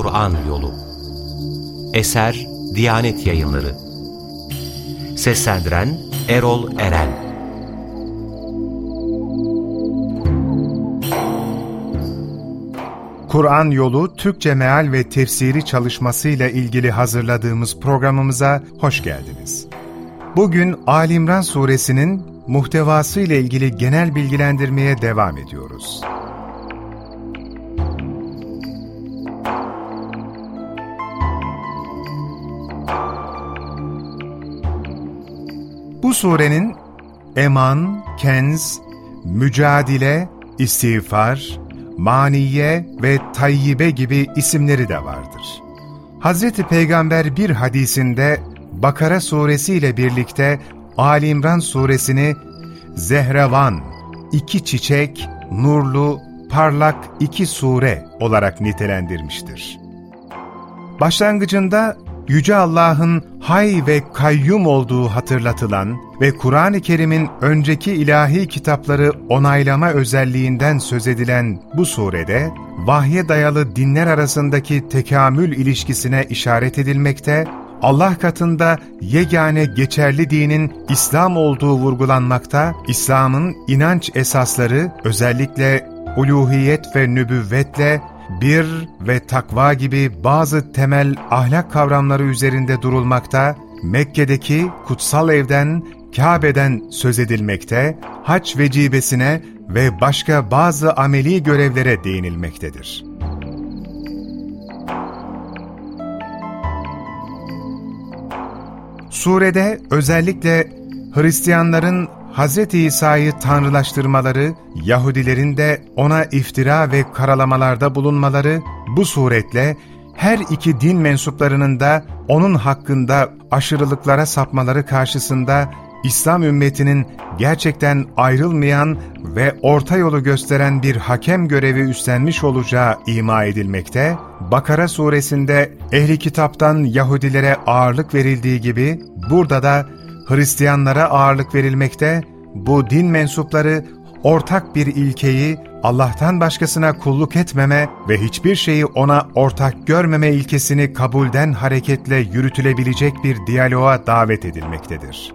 Kur'an Yolu Eser Diyanet Yayınları Seslendiren Erol Eren Kur'an Yolu Türkçe Meal ve Tefsiri çalışmasıyla ilgili hazırladığımız programımıza hoş geldiniz. Bugün Ali İmran suresinin muhtevası ile ilgili genel bilgilendirmeye devam ediyoruz. Bu surenin eman, kenz, mücadile, istiğfar, maniye ve tayyibe gibi isimleri de vardır. Hz. Peygamber bir hadisinde Bakara suresi ile birlikte Ali İmran suresini Zehrevan, iki çiçek, nurlu, parlak iki sure olarak nitelendirmiştir. Başlangıcında Yüce Allah'ın hay ve kayyum olduğu hatırlatılan ve Kur'an-ı Kerim'in önceki ilahi kitapları onaylama özelliğinden söz edilen bu surede, vahye dayalı dinler arasındaki tekamül ilişkisine işaret edilmekte, Allah katında yegane geçerli dinin İslam olduğu vurgulanmakta, İslam'ın inanç esasları özellikle uluhiyet ve nübüvvetle bir ve takva gibi bazı temel ahlak kavramları üzerinde durulmakta, Mekke'deki kutsal evden, Kabe'den söz edilmekte, haç vecibesine ve başka bazı ameli görevlere değinilmektedir. Surede özellikle Hristiyanların Hz. İsa'yı tanrılaştırmaları, Yahudilerin de ona iftira ve karalamalarda bulunmaları bu suretle her iki din mensuplarının da onun hakkında aşırılıklara sapmaları karşısında İslam ümmetinin gerçekten ayrılmayan ve orta yolu gösteren bir hakem görevi üstlenmiş olacağı ima edilmekte, Bakara suresinde ehli kitaptan Yahudilere ağırlık verildiği gibi burada da Hristiyanlara ağırlık verilmekte, bu din mensupları ortak bir ilkeyi Allah'tan başkasına kulluk etmeme ve hiçbir şeyi ona ortak görmeme ilkesini kabulden hareketle yürütülebilecek bir diyaloğa davet edilmektedir.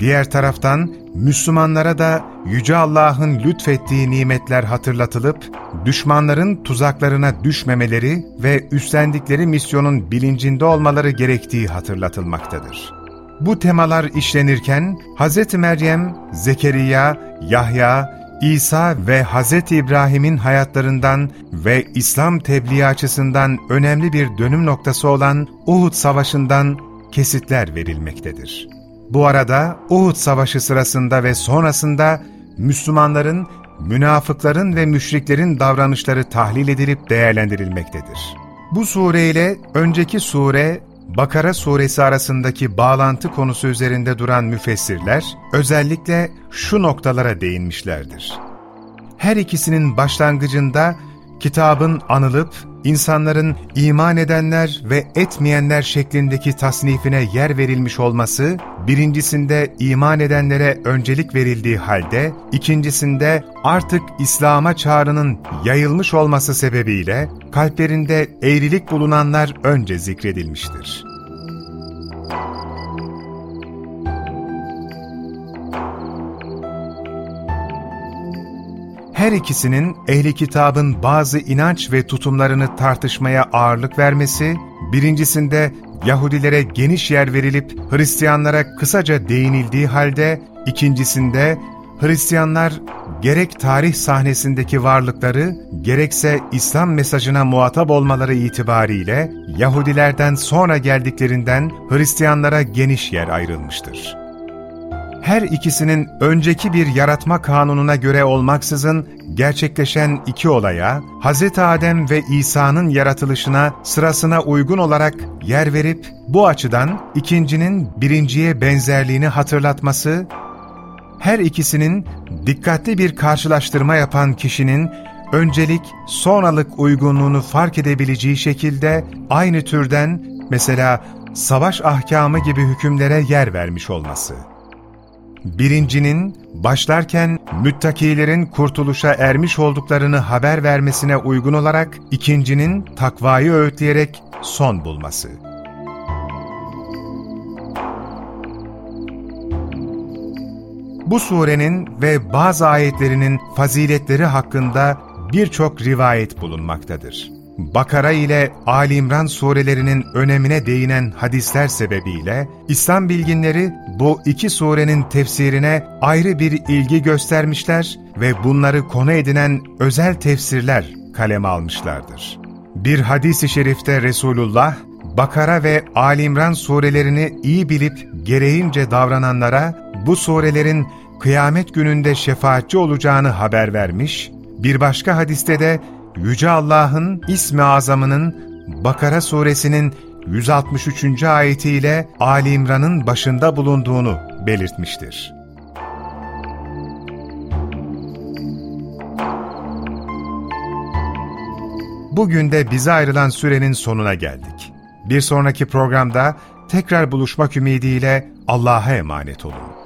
Diğer taraftan Müslümanlara da Yüce Allah'ın lütfettiği nimetler hatırlatılıp, düşmanların tuzaklarına düşmemeleri ve üstlendikleri misyonun bilincinde olmaları gerektiği hatırlatılmaktadır. Bu temalar işlenirken Hz. Meryem, Zekeriya, Yahya, İsa ve Hz. İbrahim'in hayatlarından ve İslam tebliğ açısından önemli bir dönüm noktası olan Uhud Savaşı'ndan kesitler verilmektedir. Bu arada Uhud Savaşı sırasında ve sonrasında Müslümanların, münafıkların ve müşriklerin davranışları tahlil edilip değerlendirilmektedir. Bu sure ile önceki sure Bakara suresi arasındaki bağlantı konusu üzerinde duran müfessirler özellikle şu noktalara değinmişlerdir. Her ikisinin başlangıcında kitabın anılıp insanların iman edenler ve etmeyenler şeklindeki tasnifine yer verilmiş olması, birincisinde iman edenlere öncelik verildiği halde, ikincisinde artık İslam'a çağrının yayılmış olması sebebiyle kalplerinde eğrilik bulunanlar önce zikredilmiştir. Her ikisinin ehli kitabın bazı inanç ve tutumlarını tartışmaya ağırlık vermesi, birincisinde Yahudilere geniş yer verilip Hristiyanlara kısaca değinildiği halde, ikincisinde Hristiyanlar gerek tarih sahnesindeki varlıkları, gerekse İslam mesajına muhatap olmaları itibariyle Yahudilerden sonra geldiklerinden Hristiyanlara geniş yer ayrılmıştır her ikisinin önceki bir yaratma kanununa göre olmaksızın gerçekleşen iki olaya, Hz. Adem ve İsa'nın yaratılışına sırasına uygun olarak yer verip, bu açıdan ikincinin birinciye benzerliğini hatırlatması, her ikisinin dikkatli bir karşılaştırma yapan kişinin öncelik sonralık uygunluğunu fark edebileceği şekilde aynı türden mesela savaş ahkamı gibi hükümlere yer vermiş olması. Birincinin başlarken müttakilerin kurtuluşa ermiş olduklarını haber vermesine uygun olarak ikincinin takvayı öğütleyerek son bulması. Bu surenin ve bazı ayetlerinin faziletleri hakkında birçok rivayet bulunmaktadır. Bakara ile Ali İmran surelerinin önemine değinen hadisler sebebiyle İslam bilginleri bu iki surenin tefsirine ayrı bir ilgi göstermişler ve bunları konu edinen özel tefsirler kaleme almışlardır. Bir hadis-i şerifte Resulullah, Bakara ve Ali İmran surelerini iyi bilip gereğince davrananlara bu surelerin kıyamet gününde şefaatçi olacağını haber vermiş, bir başka hadiste de Yüce Allah'ın ismi azamının Bakara suresinin 163. ayetiyle Ali İmran'ın başında bulunduğunu belirtmiştir. Bugün de bize ayrılan sürenin sonuna geldik. Bir sonraki programda tekrar buluşmak ümidiyle Allah'a emanet olun.